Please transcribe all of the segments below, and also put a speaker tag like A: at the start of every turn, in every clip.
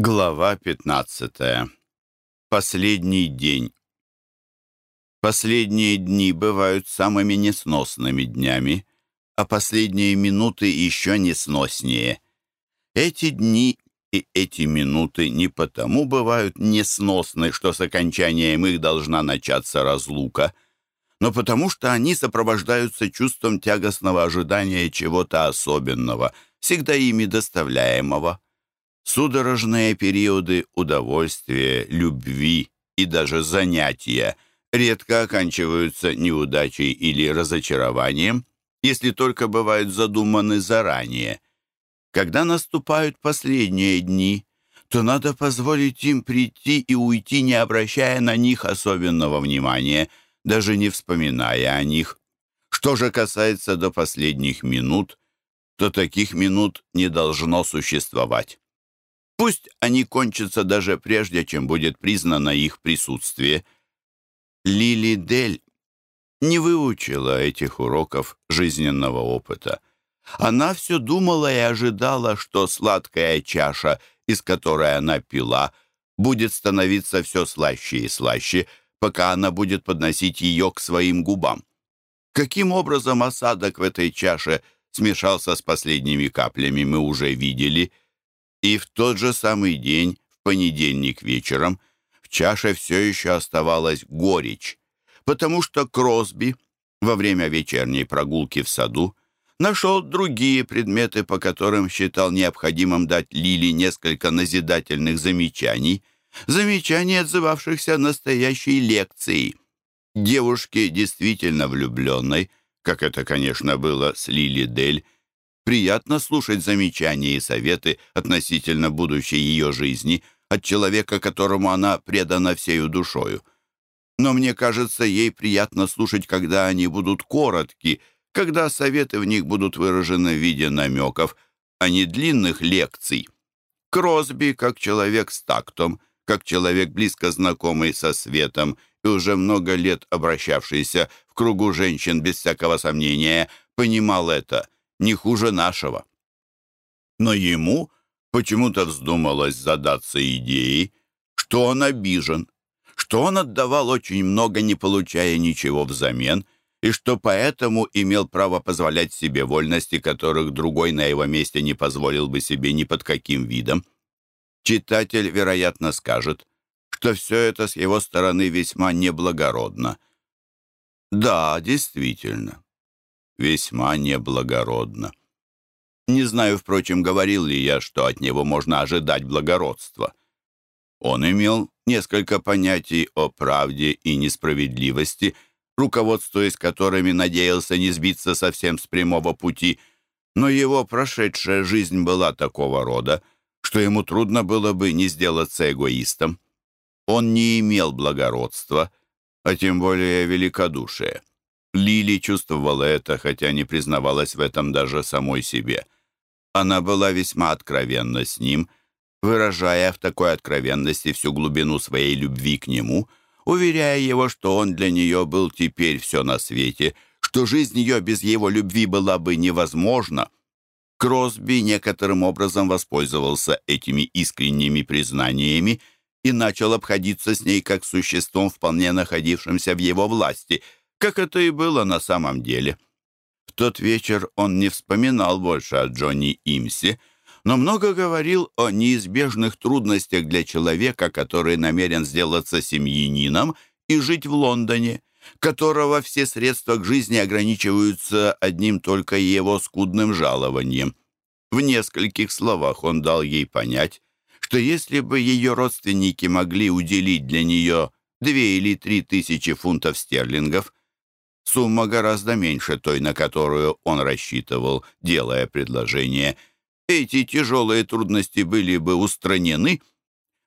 A: Глава 15. Последний день. Последние дни бывают самыми несносными днями, а последние минуты еще несноснее. Эти дни и эти минуты не потому бывают несносны, что с окончанием их должна начаться разлука, но потому что они сопровождаются чувством тягостного ожидания чего-то особенного, всегда ими доставляемого. Судорожные периоды удовольствия, любви и даже занятия редко оканчиваются неудачей или разочарованием, если только бывают задуманы заранее. Когда наступают последние дни, то надо позволить им прийти и уйти, не обращая на них особенного внимания, даже не вспоминая о них. Что же касается до последних минут, то таких минут не должно существовать. Пусть они кончатся даже прежде, чем будет признано их присутствие. Лили Дель не выучила этих уроков жизненного опыта. Она все думала и ожидала, что сладкая чаша, из которой она пила, будет становиться все слаще и слаще, пока она будет подносить ее к своим губам. Каким образом осадок в этой чаше смешался с последними каплями, мы уже видели — и в тот же самый день, в понедельник вечером, в чаше все еще оставалась горечь, потому что Кросби во время вечерней прогулки в саду нашел другие предметы, по которым считал необходимым дать Лили несколько назидательных замечаний, замечаний, отзывавшихся настоящей лекцией. Девушке, действительно влюбленной, как это, конечно, было с Лили Дель, Приятно слушать замечания и советы относительно будущей ее жизни от человека, которому она предана всею душою. Но мне кажется, ей приятно слушать, когда они будут коротки, когда советы в них будут выражены в виде намеков, а не длинных лекций. Кросби, как человек с тактом, как человек, близко знакомый со светом и уже много лет обращавшийся в кругу женщин без всякого сомнения, понимал это — не хуже нашего. Но ему почему-то вздумалось задаться идеей, что он обижен, что он отдавал очень много, не получая ничего взамен, и что поэтому имел право позволять себе вольности, которых другой на его месте не позволил бы себе ни под каким видом. Читатель, вероятно, скажет, что все это с его стороны весьма неблагородно. Да, действительно, весьма неблагородно. Не знаю, впрочем, говорил ли я, что от него можно ожидать благородства. Он имел несколько понятий о правде и несправедливости, руководствуясь которыми надеялся не сбиться совсем с прямого пути, но его прошедшая жизнь была такого рода, что ему трудно было бы не сделаться эгоистом. Он не имел благородства, а тем более великодушия. Лили чувствовала это, хотя не признавалась в этом даже самой себе. Она была весьма откровенна с ним, выражая в такой откровенности всю глубину своей любви к нему, уверяя его, что он для нее был теперь все на свете, что жизнь ее без его любви была бы невозможна. Кросби некоторым образом воспользовался этими искренними признаниями и начал обходиться с ней как существом, вполне находившимся в его власти — как это и было на самом деле. В тот вечер он не вспоминал больше о Джонни Имсе, но много говорил о неизбежных трудностях для человека, который намерен сделаться семьянином и жить в Лондоне, которого все средства к жизни ограничиваются одним только его скудным жалованием. В нескольких словах он дал ей понять, что если бы ее родственники могли уделить для нее две или три тысячи фунтов стерлингов, Сумма гораздо меньше той, на которую он рассчитывал, делая предложение. Эти тяжелые трудности были бы устранены.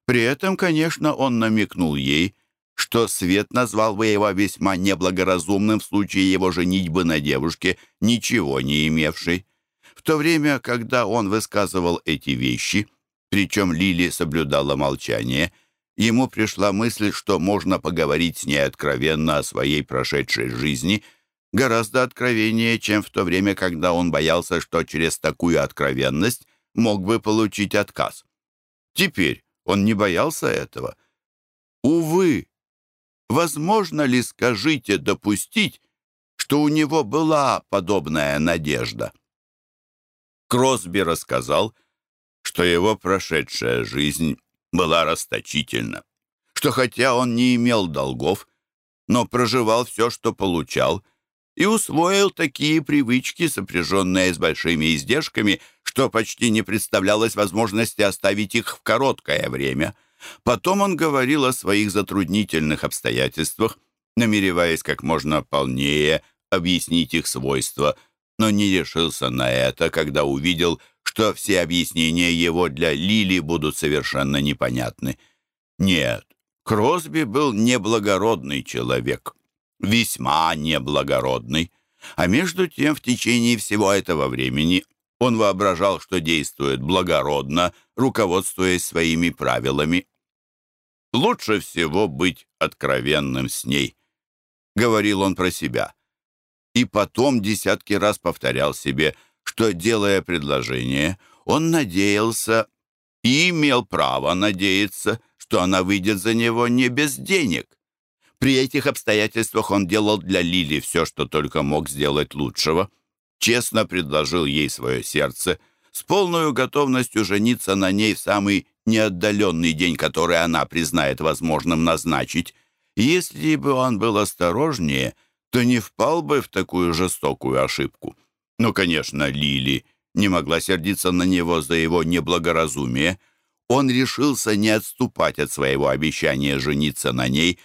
A: При этом, конечно, он намекнул ей, что Свет назвал бы его весьма неблагоразумным в случае его женитьбы на девушке, ничего не имевшей. В то время, когда он высказывал эти вещи, причем Лили соблюдала молчание, ему пришла мысль, что можно поговорить с ней откровенно о своей прошедшей жизни, гораздо откровеннее, чем в то время, когда он боялся, что через такую откровенность мог бы получить отказ. Теперь он не боялся этого. Увы, возможно ли, скажите, допустить, что у него была подобная надежда? Кросби рассказал, что его прошедшая жизнь была расточительна, что хотя он не имел долгов, но проживал все, что получал, и усвоил такие привычки, сопряженные с большими издержками, что почти не представлялось возможности оставить их в короткое время. Потом он говорил о своих затруднительных обстоятельствах, намереваясь как можно полнее объяснить их свойства, но не решился на это, когда увидел, что все объяснения его для Лили будут совершенно непонятны. Нет, Кросби был неблагородный человек, весьма неблагородный, а между тем в течение всего этого времени он воображал, что действует благородно, руководствуясь своими правилами. «Лучше всего быть откровенным с ней», — говорил он про себя. И потом десятки раз повторял себе, что, делая предложение, он надеялся и имел право надеяться, что она выйдет за него не без денег. При этих обстоятельствах он делал для Лили все, что только мог сделать лучшего. Честно предложил ей свое сердце, с полной готовностью жениться на ней в самый неотдаленный день, который она признает возможным назначить. Если бы он был осторожнее, то не впал бы в такую жестокую ошибку. Но, конечно, Лили не могла сердиться на него за его неблагоразумие. Он решился не отступать от своего обещания жениться на ней,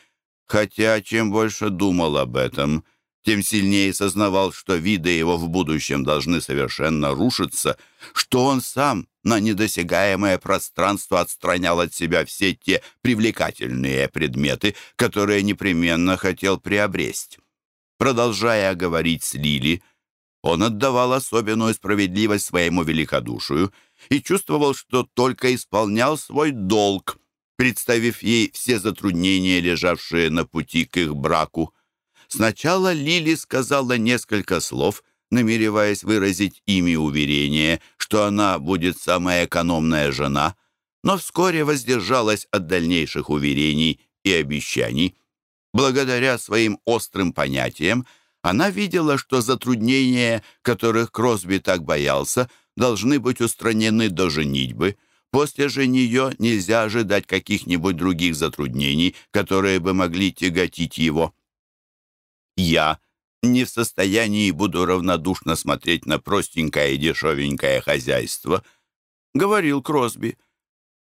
A: хотя чем больше думал об этом, тем сильнее сознавал, что виды его в будущем должны совершенно рушиться, что он сам на недосягаемое пространство отстранял от себя все те привлекательные предметы, которые непременно хотел приобрести. Продолжая говорить с Лили, он отдавал особенную справедливость своему великодушию и чувствовал, что только исполнял свой долг, представив ей все затруднения, лежавшие на пути к их браку. Сначала Лили сказала несколько слов, намереваясь выразить ими уверение, что она будет самая экономная жена, но вскоре воздержалась от дальнейших уверений и обещаний. Благодаря своим острым понятиям она видела, что затруднения, которых Кросби так боялся, должны быть устранены до женитьбы. После же нее нельзя ожидать каких-нибудь других затруднений, которые бы могли тяготить его. Я не в состоянии буду равнодушно смотреть на простенькое и дешевенькое хозяйство, — говорил Кросби.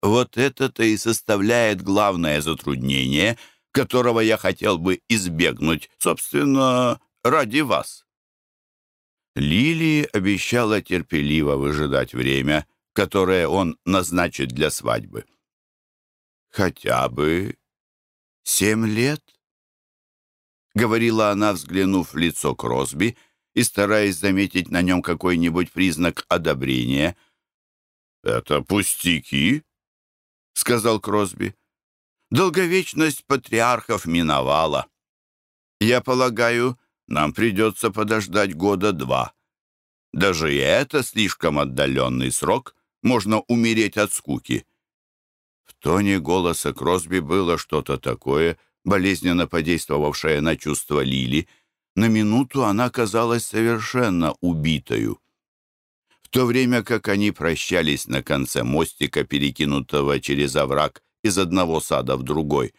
A: Вот это-то и составляет главное затруднение, которого я хотел бы избегнуть, собственно, ради вас. Лили обещала терпеливо выжидать время, которое он назначит для свадьбы. «Хотя бы семь лет?» — говорила она, взглянув в лицо Кросби и стараясь заметить на нем какой-нибудь признак одобрения. «Это пустяки», — сказал Кросби. «Долговечность патриархов миновала. Я полагаю, нам придется подождать года два. Даже и это слишком отдаленный срок, можно умереть от скуки». В тоне голоса Кросби было что-то такое, болезненно подействовавшее на чувство Лили. На минуту она казалась совершенно убитою. В то время как они прощались на конце мостика, перекинутого через овраг из одного сада в другой,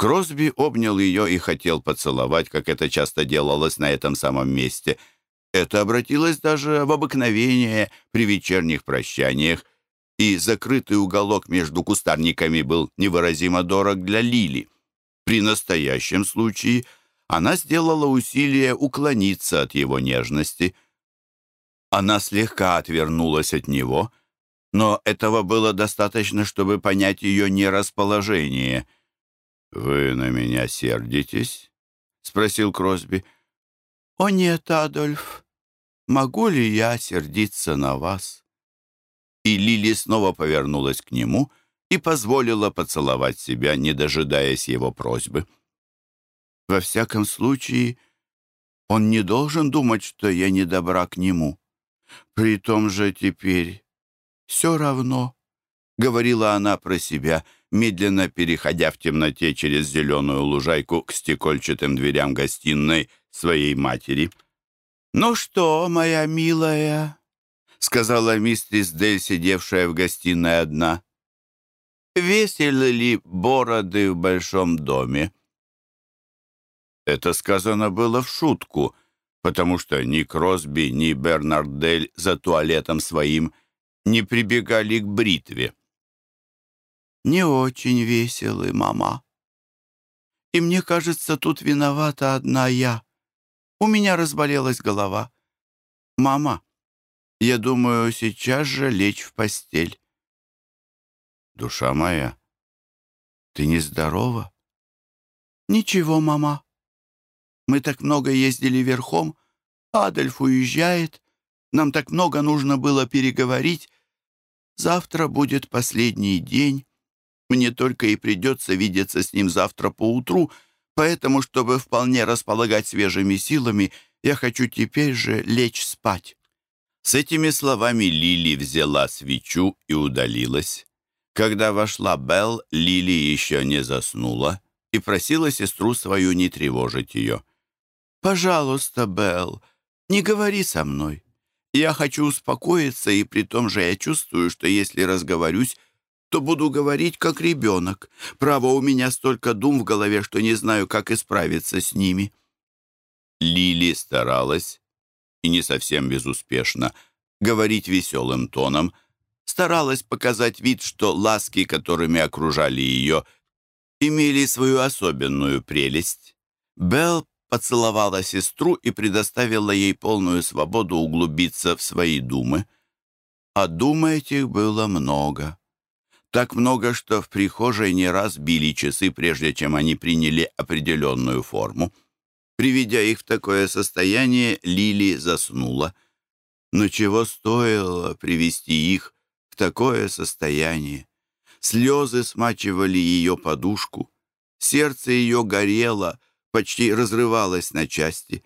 A: Кросби обнял ее и хотел поцеловать, как это часто делалось на этом самом месте. Это обратилось даже в обыкновение при вечерних прощаниях, и закрытый уголок между кустарниками был невыразимо дорог для Лили. При настоящем случае она сделала усилие уклониться от его нежности. Она слегка отвернулась от него, но этого было достаточно, чтобы понять ее нерасположение — «Вы на меня сердитесь?» — спросил Кросби. «О нет, Адольф, могу ли я сердиться на вас?» И Лили снова повернулась к нему и позволила поцеловать себя, не дожидаясь его просьбы. «Во всяком случае, он не должен думать, что я не добра к нему. При том же теперь все равно», — говорила она про себя, медленно переходя в темноте через зеленую лужайку к стекольчатым дверям гостиной своей матери. «Ну что, моя милая?» — сказала мистерис Дель, сидевшая в гостиной одна. «Веселы ли бороды в большом доме?» Это сказано было в шутку, потому что ни Кросби, ни Бернардель за туалетом своим не прибегали к бритве. «Не очень веселы, мама. И мне кажется, тут виновата одна я. У меня разболелась голова. Мама, я думаю, сейчас же лечь в постель». «Душа моя, ты нездорова?» «Ничего, мама. Мы так много ездили верхом. Адольф уезжает. Нам так много нужно было переговорить. Завтра будет последний день. Мне только и придется видеться с ним завтра поутру, поэтому, чтобы вполне располагать свежими силами, я хочу теперь же лечь спать». С этими словами Лили взяла свечу и удалилась. Когда вошла Белл, Лили еще не заснула и просила сестру свою не тревожить ее. «Пожалуйста, Белл, не говори со мной. Я хочу успокоиться, и при том же я чувствую, что если разговорюсь, то буду говорить как ребенок. Право, у меня столько дум в голове, что не знаю, как исправиться с ними». Лили старалась, и не совсем безуспешно, говорить веселым тоном, старалась показать вид, что ласки, которыми окружали ее, имели свою особенную прелесть. Белл поцеловала сестру и предоставила ей полную свободу углубиться в свои думы. А дум этих было много. Так много, что в прихожей не раз били часы, прежде чем они приняли определенную форму. Приведя их в такое состояние, Лили заснула. Но чего стоило привести их в такое состояние? Слезы смачивали ее подушку, сердце ее горело — почти разрывалась на части.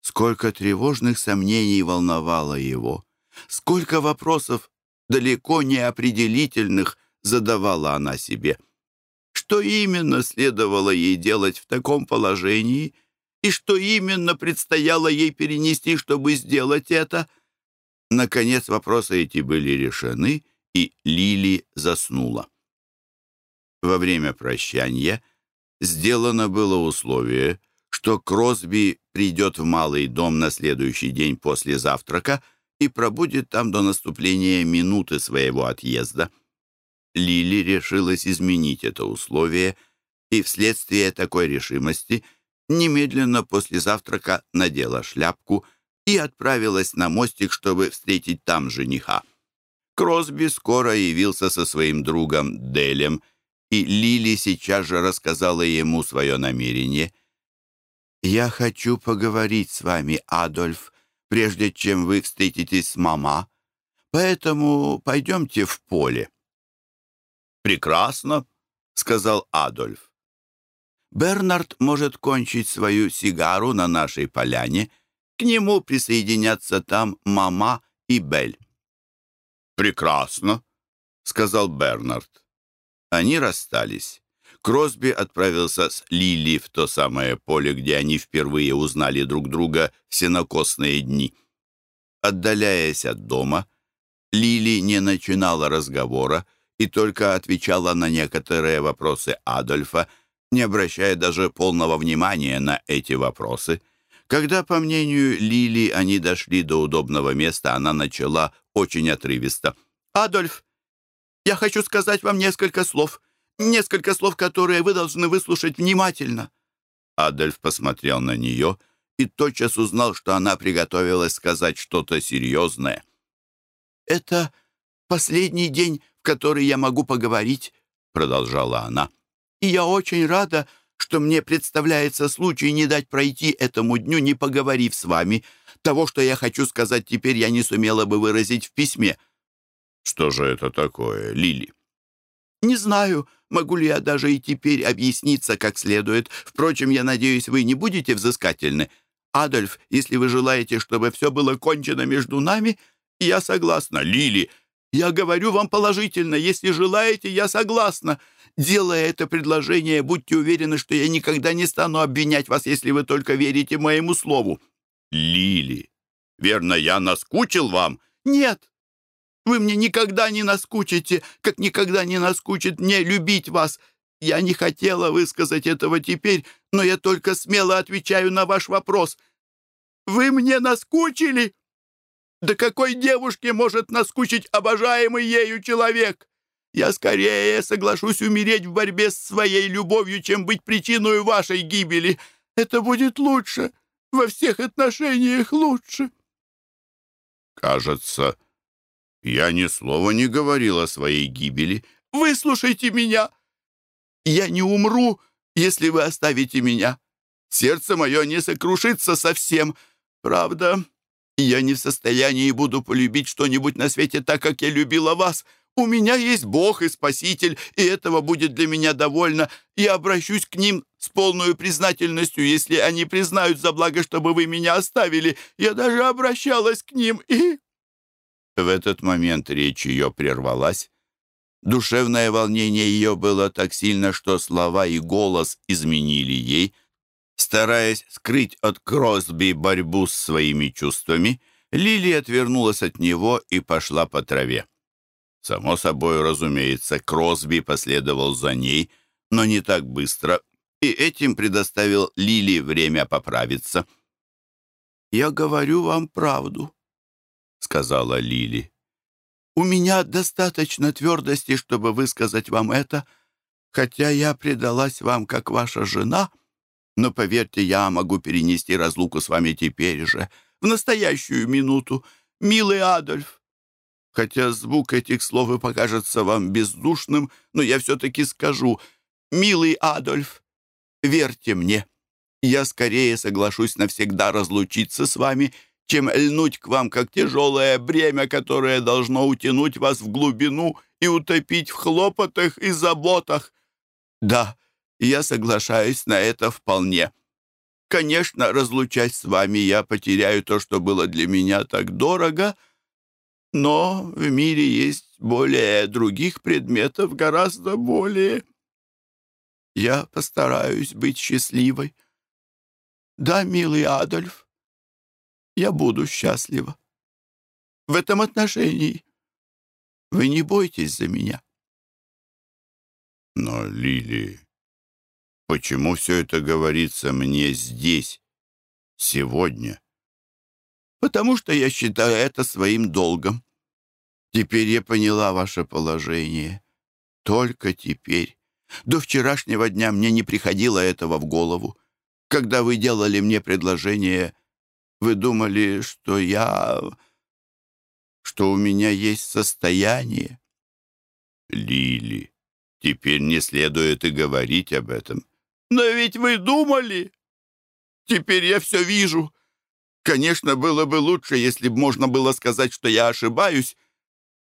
A: Сколько тревожных сомнений волновало его, сколько вопросов, далеко не определительных, задавала она себе. Что именно следовало ей делать в таком положении, и что именно предстояло ей перенести, чтобы сделать это? Наконец вопросы эти были решены, и Лили заснула. Во время прощания — сделано было условие, что Кросби придет в малый дом на следующий день после завтрака и пробудет там до наступления минуты своего отъезда. Лили решилась изменить это условие и вследствие такой решимости немедленно после завтрака надела шляпку и отправилась на мостик, чтобы встретить там жениха. Кросби скоро явился со своим другом Делем — и Лили сейчас же рассказала ему свое намерение. «Я хочу поговорить с вами, Адольф, прежде чем вы встретитесь с мама, поэтому пойдемте в поле». «Прекрасно», — сказал Адольф. «Бернард может кончить свою сигару на нашей поляне. К нему присоединятся там мама и Бель». «Прекрасно», — сказал Бернард. Они расстались. Кросби отправился с Лили в то самое поле, где они впервые узнали друг друга в сенокосные дни. Отдаляясь от дома, Лили не начинала разговора и только отвечала на некоторые вопросы Адольфа, не обращая даже полного внимания на эти вопросы. Когда, по мнению Лили, они дошли до удобного места, она начала очень отрывисто. «Адольф, я хочу сказать вам несколько слов. Несколько слов, которые вы должны выслушать внимательно». Адольф посмотрел на нее и тотчас узнал, что она приготовилась сказать что-то серьезное. «Это последний день, в который я могу поговорить», — продолжала она. «И я очень рада, что мне представляется случай не дать пройти этому дню, не поговорив с вами. Того, что я хочу сказать теперь, я не сумела бы выразить в письме. «Что же это такое, Лили?» «Не знаю, могу ли я даже и теперь объясниться как следует. Впрочем, я надеюсь, вы не будете взыскательны. Адольф, если вы желаете, чтобы все было кончено между нами, я согласна. Лили, Я говорю вам положительно. Если желаете, я согласна. Делая это предложение, будьте уверены, что я никогда не стану обвинять вас, если вы только верите моему слову». «Лили, верно, я наскучил вам?» «Нет, вы мне никогда не наскучите, как никогда не наскучит мне любить вас. Я не хотела высказать этого теперь, но я только смело отвечаю на ваш вопрос. Вы мне наскучили? Да какой девушке может наскучить обожаемый ею человек? Я скорее соглашусь умереть в борьбе с своей любовью, чем быть причиной вашей гибели. Это будет лучше, во всех отношениях лучше. Кажется, я ни слова не говорил о своей гибели. Выслушайте меня. Я не умру, если вы оставите меня. Сердце мое не сокрушится совсем. Правда, я не в состоянии буду полюбить что-нибудь на свете так, как я любила вас. У меня есть Бог и Спаситель, и этого будет для меня довольно. Я обращусь к ним с полной признательностью, если они признают за благо, чтобы вы меня оставили. Я даже обращалась к ним, и...» В этот момент речь ее прервалась. Душевное волнение ее было так сильно, что слова и голос изменили ей. Стараясь скрыть от Кросби борьбу с своими чувствами, Лили отвернулась от него и пошла по траве. Само собой, разумеется, Кросби последовал за ней, но не так быстро, и этим предоставил Лили время поправиться. «Я говорю вам правду», — сказала Лили. У меня достаточно твердости, чтобы высказать вам это, хотя я предалась вам как ваша жена, но, поверьте, я могу перенести разлуку с вами теперь же, в настоящую минуту, милый Адольф. Хотя звук этих слов и покажется вам бездушным, но я все-таки скажу, милый Адольф, верьте мне, я скорее соглашусь навсегда разлучиться с вами, чем льнуть к вам, как тяжелое бремя, которое должно утянуть вас в глубину и утопить в хлопотах и заботах. Да, я соглашаюсь на это вполне. Конечно, разлучаясь с вами, я потеряю то, что было для меня так дорого, но в мире есть более других предметов, гораздо более. Я постараюсь быть счастливой. Да, милый Адольф, я буду счастлива. В этом отношении вы не бойтесь за меня. Но, Лили, почему все это говорится мне здесь, сегодня? Потому что я считаю это своим долгом. Теперь я поняла ваше положение. Только теперь. До вчерашнего дня мне не приходило этого в голову. Когда вы делали мне предложение вы думали, что я... что у меня есть состояние? Лили, теперь не следует и говорить об этом. Но ведь вы думали. Теперь я все вижу. Конечно, было бы лучше, если бы можно было сказать, что я ошибаюсь.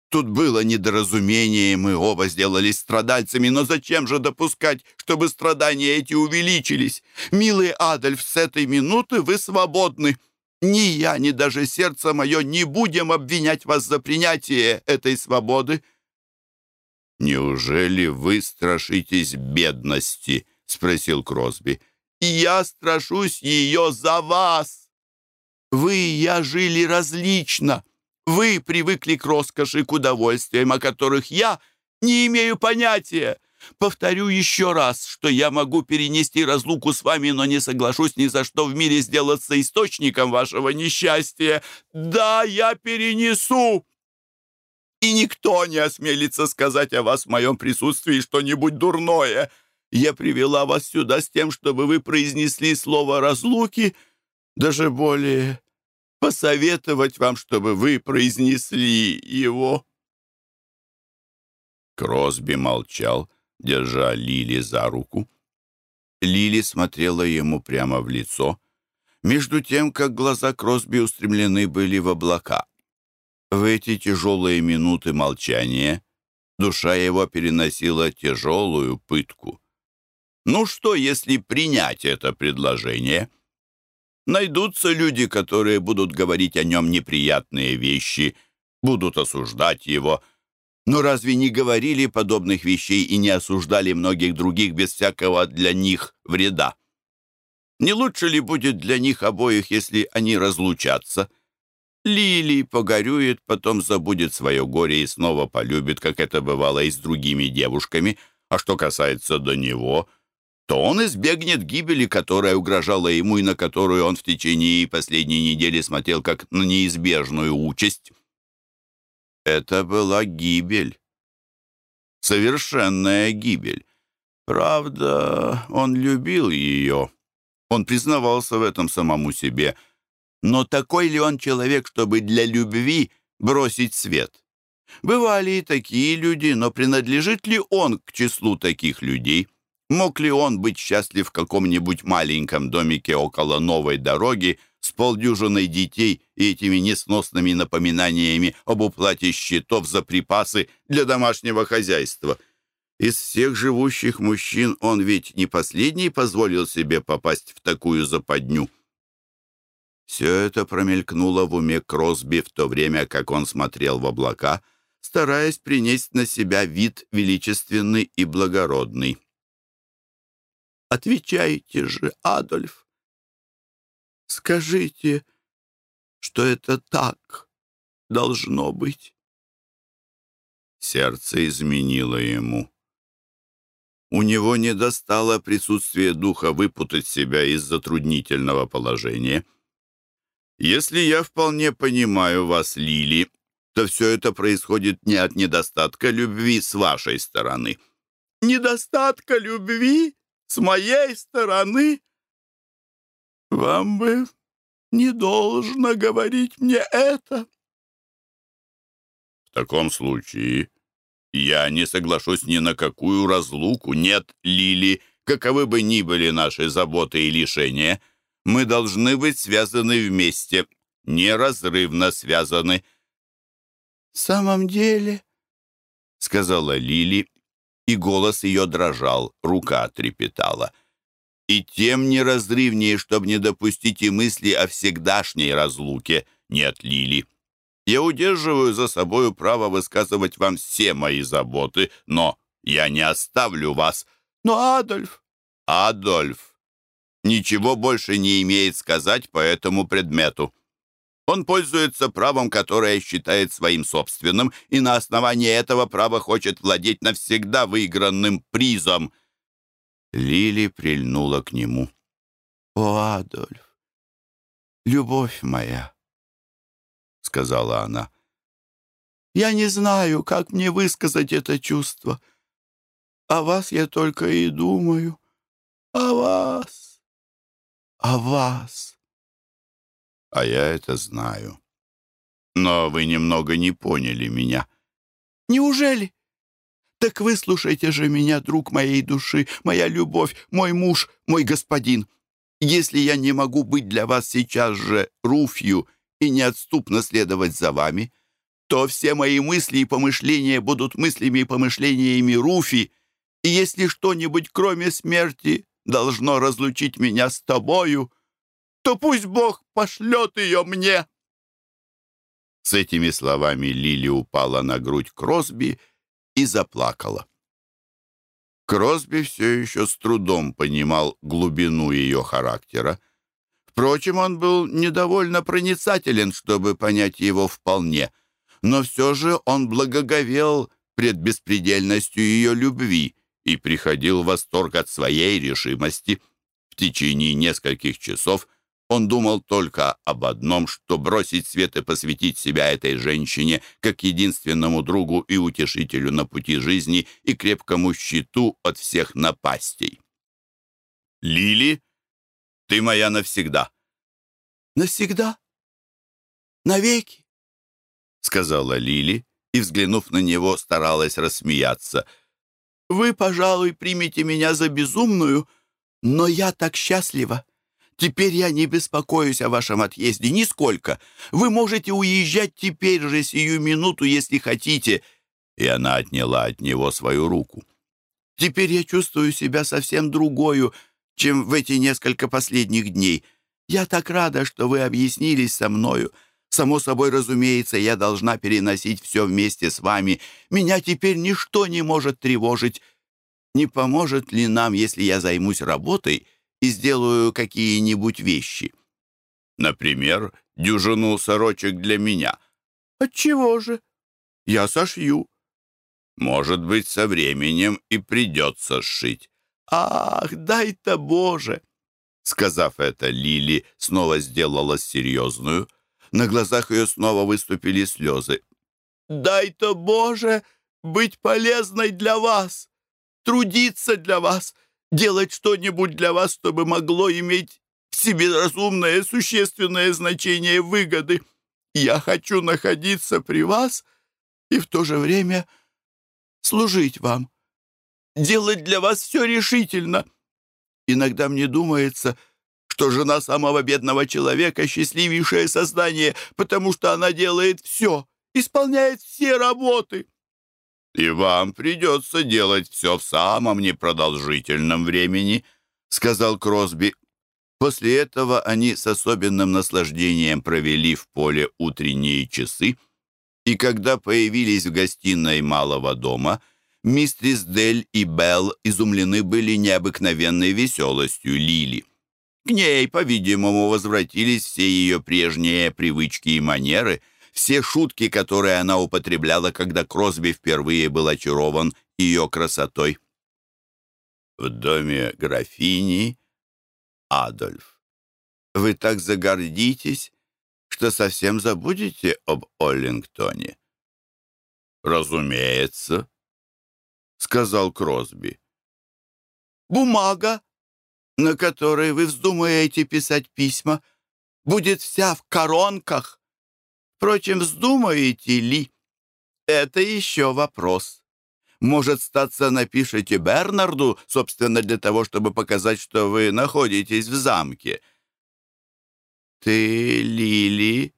A: Тут было недоразумение, мы оба сделались страдальцами, но зачем же допускать, чтобы страдания эти увеличились? Милый Адольф, с этой минуты вы свободны. Ни я, ни даже сердце мое не будем обвинять вас за принятие этой свободы». «Неужели вы страшитесь бедности?» — спросил Кросби. «Я страшусь ее за вас. Вы и я жили различно. Вы привыкли к роскоши, к удовольствиям, о которых я не имею понятия. Повторю еще раз, что я могу перенести разлуку с вами, но не соглашусь ни за что в мире сделаться источником вашего несчастья. Да, я перенесу. И никто не осмелится сказать о вас в моем присутствии что-нибудь дурное. Я привела вас сюда с тем, чтобы вы произнесли слово «разлуки», даже более посоветовать вам, чтобы вы произнесли его». Кросби молчал, держа Лили за руку. Лили смотрела ему прямо в лицо, между тем, как глаза Кросби устремлены были в облака. В эти тяжелые минуты молчания душа его переносила тяжелую пытку. Ну что, если принять это предложение? Найдутся люди, которые будут говорить о нем неприятные вещи, будут осуждать его. Но разве не говорили подобных вещей и не осуждали многих других без всякого для них вреда? Не лучше ли будет для них обоих, если они разлучатся? Лили погорюет, потом забудет свое горе и снова полюбит, как это бывало и с другими девушками. А что касается до него, то он избегнет гибели, которая угрожала ему и на которую он в течение последней недели смотрел как на неизбежную участь. Это была гибель. Совершенная гибель. Правда, он любил ее. Он признавался в этом самому себе — но такой ли он человек, чтобы для любви бросить свет? Бывали и такие люди, но принадлежит ли он к числу таких людей? Мог ли он быть счастлив в каком-нибудь маленьком домике около новой дороги с полдюжиной детей и этими несносными напоминаниями об уплате счетов за припасы для домашнего хозяйства? Из всех живущих мужчин он ведь не последний позволил себе попасть в такую западню. Все это промелькнуло в уме Кросби в то время, как он смотрел в облака, стараясь принести на себя вид величественный и благородный. «Отвечайте же, Адольф! Скажите, что это так должно быть!» Сердце изменило ему. У него не достало присутствия духа выпутать себя из затруднительного положения — если я вполне понимаю вас, Лили, то все это происходит не от недостатка любви с вашей стороны. Недостатка любви с моей стороны? Вам бы не должно говорить мне это. В таком случае я не соглашусь ни на какую разлуку. Нет, Лили, каковы бы ни были наши заботы и лишения — мы должны быть связаны вместе, неразрывно связаны». «В самом деле», — сказала Лили, и голос ее дрожал, рука трепетала. «И тем неразрывнее, чтобы не допустить и мысли о всегдашней разлуке. Нет, Лили, я удерживаю за собою право высказывать вам все мои заботы, но я не оставлю вас. Но Адольф...» «Адольф, ничего больше не имеет сказать по этому предмету. Он пользуется правом, которое считает своим собственным, и на основании этого права хочет владеть навсегда выигранным призом. Лили прильнула к нему. «О, Адольф, любовь моя!» — сказала она. «Я не знаю, как мне высказать это чувство. О вас я только и думаю. О вас!» о вас. А я это знаю. Но вы немного не поняли меня. Неужели? Так выслушайте же меня, друг моей души, моя любовь, мой муж, мой господин. Если я не могу быть для вас сейчас же Руфью и неотступно следовать за вами, то все мои мысли и помышления будут мыслями и помышлениями Руфи, и если что-нибудь кроме смерти должно разлучить меня с тобою, то пусть Бог пошлет ее мне!» С этими словами Лили упала на грудь Кросби и заплакала. Кросби все еще с трудом понимал глубину ее характера. Впрочем, он был недовольно проницателен, чтобы понять его вполне, но все же он благоговел пред беспредельностью ее любви и приходил в восторг от своей решимости. В течение нескольких часов он думал только об одном, что бросить свет и посвятить себя этой женщине как единственному другу и утешителю на пути жизни и крепкому щиту от всех напастей. «Лили, ты моя навсегда». «Навсегда? Навеки?» — сказала Лили и, взглянув на него, старалась рассмеяться — вы, пожалуй, примете меня за безумную, но я так счастлива. Теперь я не беспокоюсь о вашем отъезде нисколько. Вы можете уезжать теперь же, сию минуту, если хотите». И она отняла от него свою руку. «Теперь я чувствую себя совсем другою, чем в эти несколько последних дней. Я так рада, что вы объяснились со мною. Само собой разумеется, я должна переносить все вместе с вами. Меня теперь ничто не может тревожить. Не поможет ли нам, если я займусь работой и сделаю какие-нибудь вещи? Например, дюжину сорочек для меня. Отчего же? Я сошью. Может быть, со временем и придется сшить. Ах, дай-то Боже! Сказав это, Лили снова сделалась серьезную. На глазах ее снова выступили слезы. «Дай-то, Боже, быть полезной для вас, трудиться для вас, делать что-нибудь для вас, чтобы могло иметь в себе разумное, существенное значение выгоды. Я хочу находиться при вас и в то же время служить вам, делать для вас все решительно. Иногда мне думается, что жена самого бедного человека — счастливейшее создание, потому что она делает все, исполняет все работы. И вам придется делать все в самом непродолжительном времени, — сказал Кросби. После этого они с особенным наслаждением провели в поле утренние часы, и когда появились в гостиной малого дома, мистрис Дель и Белл изумлены были необыкновенной веселостью Лили. К ней, по-видимому, возвратились все ее прежние привычки и манеры, все шутки, которые она употребляла, когда Кросби впервые был очарован ее красотой. В доме графини Адольф, вы так загордитесь, что совсем забудете об Оллингтоне. «Разумеется», — сказал Кросби. «Бумага, на которой вы вздумаете писать письма, будет вся в коронках. Впрочем, вздумаете ли? Это еще вопрос. Может, статься напишите Бернарду, собственно, для того, чтобы показать, что вы находитесь в замке. Ты, Лили,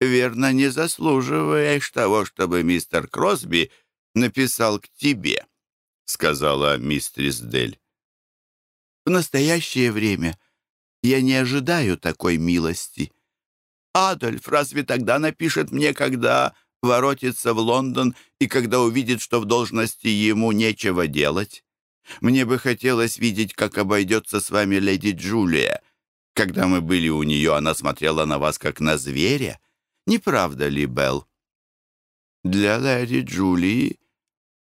A: верно, не заслуживаешь того, чтобы мистер Кросби написал к тебе, сказала мистрис Дель. В настоящее время я не ожидаю такой милости. Адольф разве тогда напишет мне, когда воротится в Лондон и когда увидит, что в должности ему нечего делать? Мне бы хотелось видеть, как обойдется с вами леди Джулия. Когда мы были у нее, она смотрела на вас, как на зверя. Не правда ли, Белл? Для леди Джулии,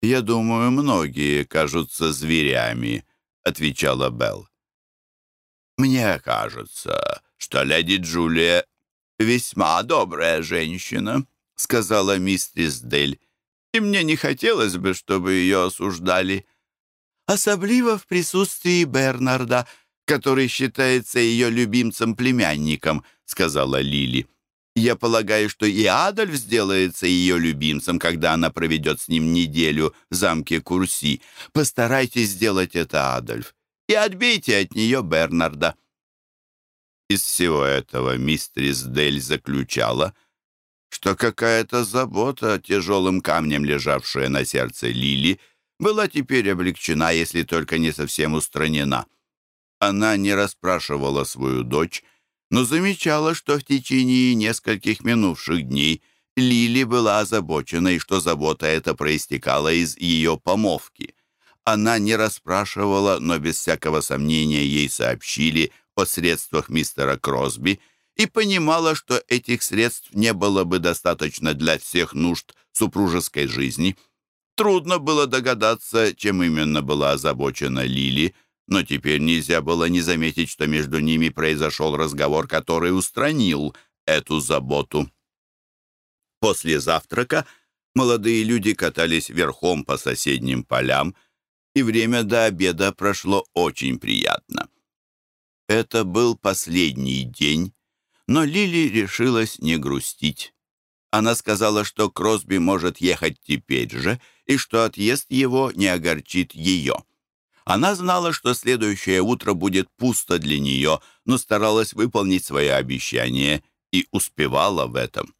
A: я думаю, многие кажутся зверями, отвечала Белл. «Мне кажется, что леди Джулия весьма добрая женщина», сказала мистерис Дель, «и мне не хотелось бы, чтобы ее осуждали, особливо в присутствии Бернарда, который считается ее любимцем-племянником», сказала Лили. «Я полагаю, что и Адольф сделается ее любимцем, когда она проведет с ним неделю в замке Курси. Постарайтесь сделать это, Адольф, и отбейте от нее Бернарда». Из всего этого мистрис Дель заключала, что какая-то забота, тяжелым камнем лежавшая на сердце Лили, была теперь облегчена, если только не совсем устранена. Она не расспрашивала свою дочь, но замечала, что в течение нескольких минувших дней Лили была озабочена, и что забота эта проистекала из ее помовки. Она не расспрашивала, но без всякого сомнения ей сообщили о средствах мистера Кросби и понимала, что этих средств не было бы достаточно для всех нужд супружеской жизни. Трудно было догадаться, чем именно была озабочена Лили, но теперь нельзя было не заметить, что между ними произошел разговор, который устранил эту заботу. После завтрака молодые люди катались верхом по соседним полям, и время до обеда прошло очень приятно. Это был последний день, но Лили решилась не грустить. Она сказала, что Кросби может ехать теперь же, и что отъезд его не огорчит ее. Она знала, что следующее утро будет пусто для нее, но старалась выполнить свое обещание и успевала в этом.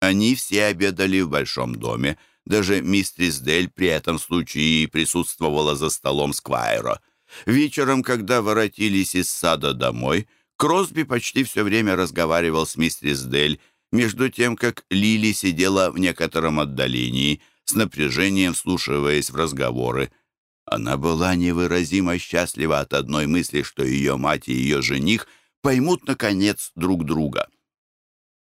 A: Они все обедали в большом доме, даже мистрис Дель при этом случае присутствовала за столом Сквайра. Вечером, когда воротились из сада домой, Кросби почти все время разговаривал с мистрис Дель, между тем, как Лили сидела в некотором отдалении, с напряжением вслушиваясь в разговоры. Она была невыразимо счастлива от одной мысли, что ее мать и ее жених поймут, наконец, друг друга.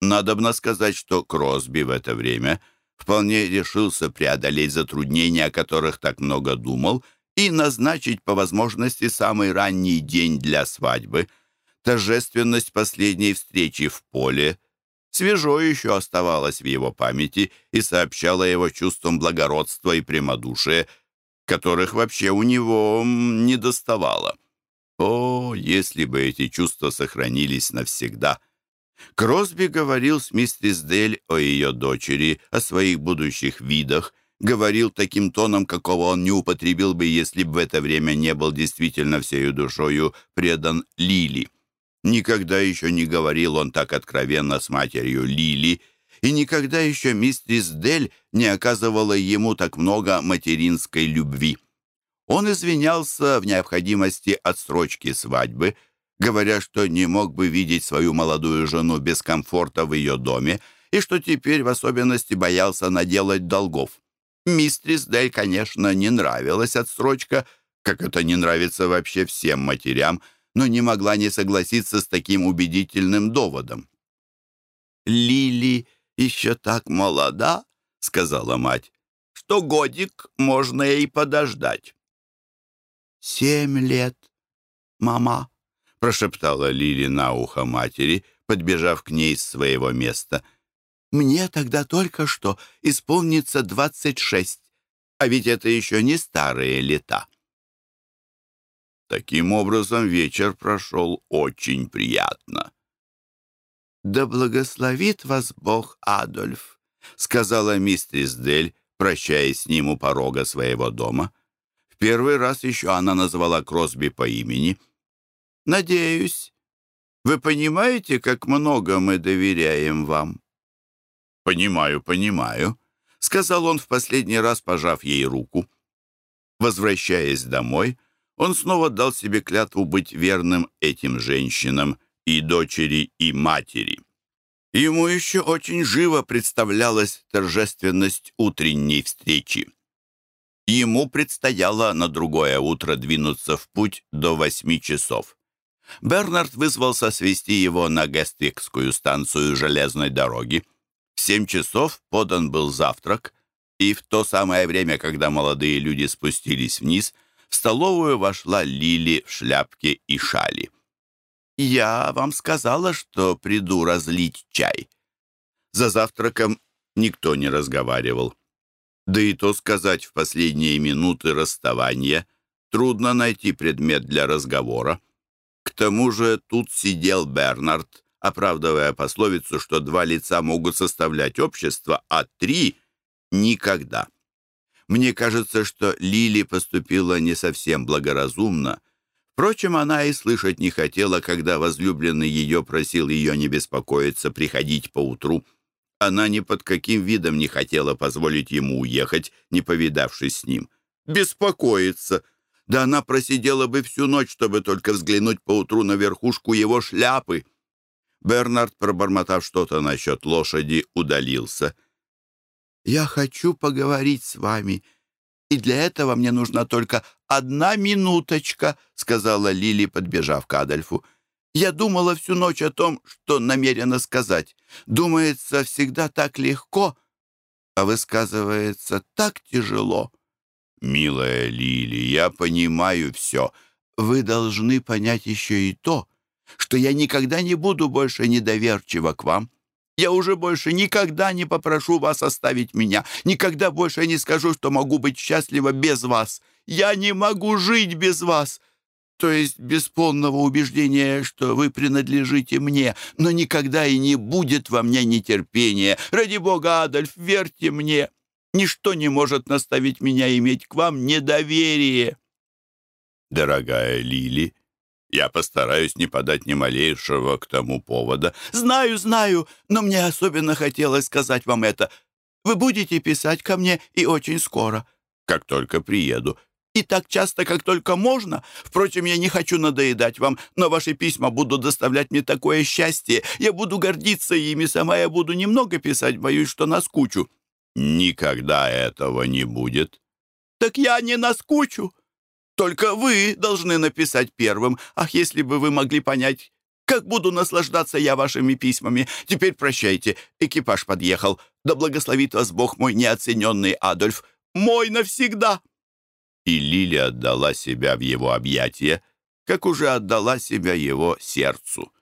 A: Надобно сказать, что Кросби в это время вполне решился преодолеть затруднения, о которых так много думал, и назначить по возможности самый ранний день для свадьбы. Торжественность последней встречи в поле свежо еще оставалась в его памяти и сообщала его чувством благородства и прямодушия, которых вообще у него не доставало. О, если бы эти чувства сохранились навсегда! Кросби говорил с миссис Дель о ее дочери, о своих будущих видах, говорил таким тоном, какого он не употребил бы, если бы в это время не был действительно всею душою предан Лили. Никогда еще не говорил он так откровенно с матерью Лили, и никогда еще мистерис Дель не оказывала ему так много материнской любви. Он извинялся в необходимости отсрочки свадьбы, говоря, что не мог бы видеть свою молодую жену без комфорта в ее доме и что теперь в особенности боялся наделать долгов. Мистрис Дель, конечно, не нравилась отсрочка, как это не нравится вообще всем матерям, но не могла не согласиться с таким убедительным доводом. «Лили еще так молода», — сказала мать, — «что годик можно ей подождать». «Семь лет, мама», — прошептала Лили на ухо матери, подбежав к ней с своего места. «Мне тогда только что исполнится двадцать шесть, а ведь это еще не старые лета». Таким образом, вечер прошел очень приятно. «Да благословит вас Бог, Адольф», — сказала мистерис Дель, прощаясь с ним у порога своего дома. В первый раз еще она назвала Кросби по имени. «Надеюсь, вы понимаете, как много мы доверяем вам?» «Понимаю, понимаю», — сказал он в последний раз, пожав ей руку. Возвращаясь домой, — он снова дал себе клятву быть верным этим женщинам, и дочери, и матери. Ему еще очень живо представлялась торжественность утренней встречи. Ему предстояло на другое утро двинуться в путь до восьми часов. Бернард вызвался свести его на Гествикскую станцию железной дороги. Семь часов подан был завтрак, и в то самое время, когда молодые люди спустились вниз, в столовую вошла Лили в шляпке и шали. «Я вам сказала, что приду разлить чай». За завтраком никто не разговаривал. Да и то сказать в последние минуты расставания трудно найти предмет для разговора. К тому же тут сидел Бернард, оправдывая пословицу, что два лица могут составлять общество, а три — никогда. Мне кажется, что Лили поступила не совсем благоразумно. Впрочем, она и слышать не хотела, когда возлюбленный ее просил ее не беспокоиться, приходить поутру. Она ни под каким видом не хотела позволить ему уехать, не повидавшись с ним. Беспокоиться! Да она просидела бы всю ночь, чтобы только взглянуть поутру на верхушку его шляпы. Бернард, пробормотав что-то насчет лошади, удалился — «Я хочу поговорить с вами, и для этого мне нужна только одна минуточка», сказала Лили, подбежав к Адольфу. «Я думала всю ночь о том, что намерена сказать. Думается, всегда так легко, а высказывается так тяжело». «Милая Лили, я понимаю все. Вы должны понять еще и то, что я никогда не буду больше недоверчива к вам. Я уже больше никогда не попрошу вас оставить меня, никогда больше не скажу, что могу быть счастлива без вас. Я не могу жить без вас, то есть без полного убеждения, что вы принадлежите мне, но никогда и не будет во мне нетерпения. Ради бога, Адольф, верьте мне, ничто не может наставить меня иметь к вам недоверие. Дорогая Лили, я постараюсь не подать ни малейшего к тому повода. Знаю, знаю, но мне особенно хотелось сказать вам это. Вы будете писать ко мне и очень скоро. Как только приеду. и так часто, как только можно. Впрочем, я не хочу надоедать вам, но ваши письма будут доставлять мне такое счастье. Я буду гордиться ими, сама я буду немного писать, боюсь, что наскучу».
B: «Никогда этого не будет».
A: «Так я не наскучу. Только вы должны написать первым. Ах, если бы вы могли понять, как буду наслаждаться я вашими письмами. Теперь прощайте, экипаж подъехал. Да благословит вас Бог мой неоцененный Адольф. Мой навсегда!»
B: И Лили отдала себя в его объятия, как уже отдала себя его сердцу.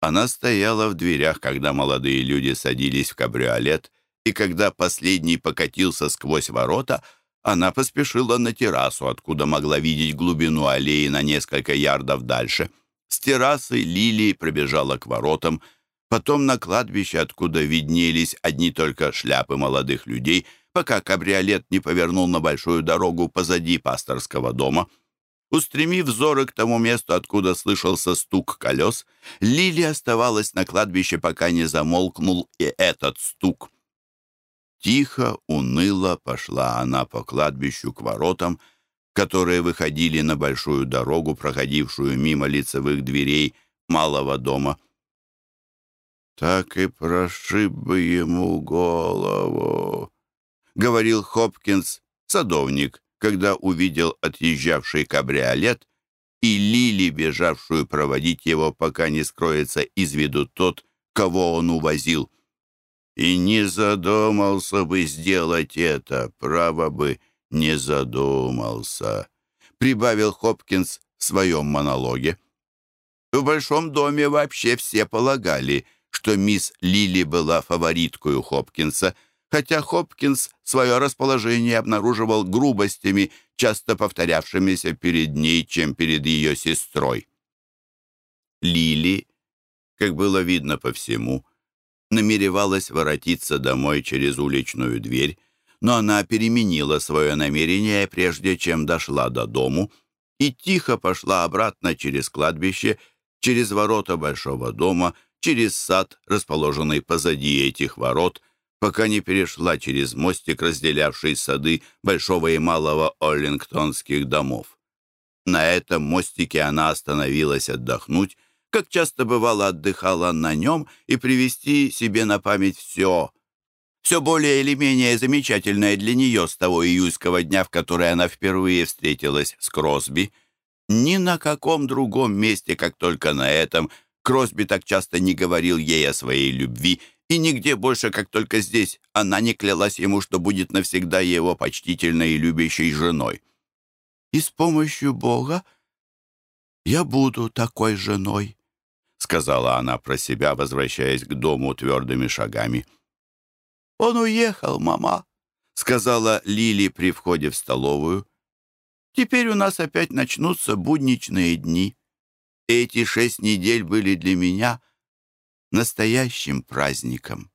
B: Она стояла в дверях, когда молодые люди садились в кабриолет, и когда последний покатился сквозь ворота, она поспешила на террасу, откуда могла видеть глубину аллеи на несколько ярдов дальше. С террасы Лили пробежала к воротам, потом на кладбище, откуда виднелись одни только шляпы молодых людей — пока кабриолет не повернул на большую дорогу позади пасторского дома. Устремив взоры к тому месту, откуда слышался стук колес, Лили оставалась на кладбище, пока не замолкнул и этот стук. Тихо, уныло пошла она по кладбищу к воротам, которые выходили на большую дорогу, проходившую мимо лицевых дверей малого дома.
A: «Так и прошиб бы ему голову», — говорил Хопкинс, садовник, когда увидел отъезжавший кабриолет и Лили, бежавшую проводить его, пока не скроется из виду тот, кого он увозил. И не задумался бы сделать это, право бы не задумался, прибавил Хопкинс в своем монологе. В большом доме вообще все полагали, что мисс Лили была фавориткой Хопкинса — хотя Хопкинс свое расположение обнаруживал грубостями, часто повторявшимися перед ней, чем перед ее сестрой. Лили, как было видно по всему, намеревалась воротиться домой через уличную дверь, но она переменила свое намерение, прежде чем дошла до дому, и тихо пошла обратно через кладбище, через ворота большого дома, через сад, расположенный позади этих ворот, пока не перешла через мостик, разделявший сады большого и малого Оллингтонских домов. На этом мостике она остановилась отдохнуть, как часто бывало отдыхала на нем, и привести себе на память все, все более или менее замечательное для нее с того июльского дня, в который она впервые встретилась с Кросби. Ни на каком другом месте, как только на этом, Кросби так часто не говорил ей о своей любви и нигде больше, как только здесь, она не клялась ему, что будет навсегда его почтительной и любящей женой. «И с помощью Бога я буду такой женой», — сказала она про себя, возвращаясь к дому твердыми шагами. «Он уехал, мама», — сказала Лили при входе в столовую. «Теперь у нас опять начнутся будничные дни. Эти шесть недель были для меня — настоящим праздником.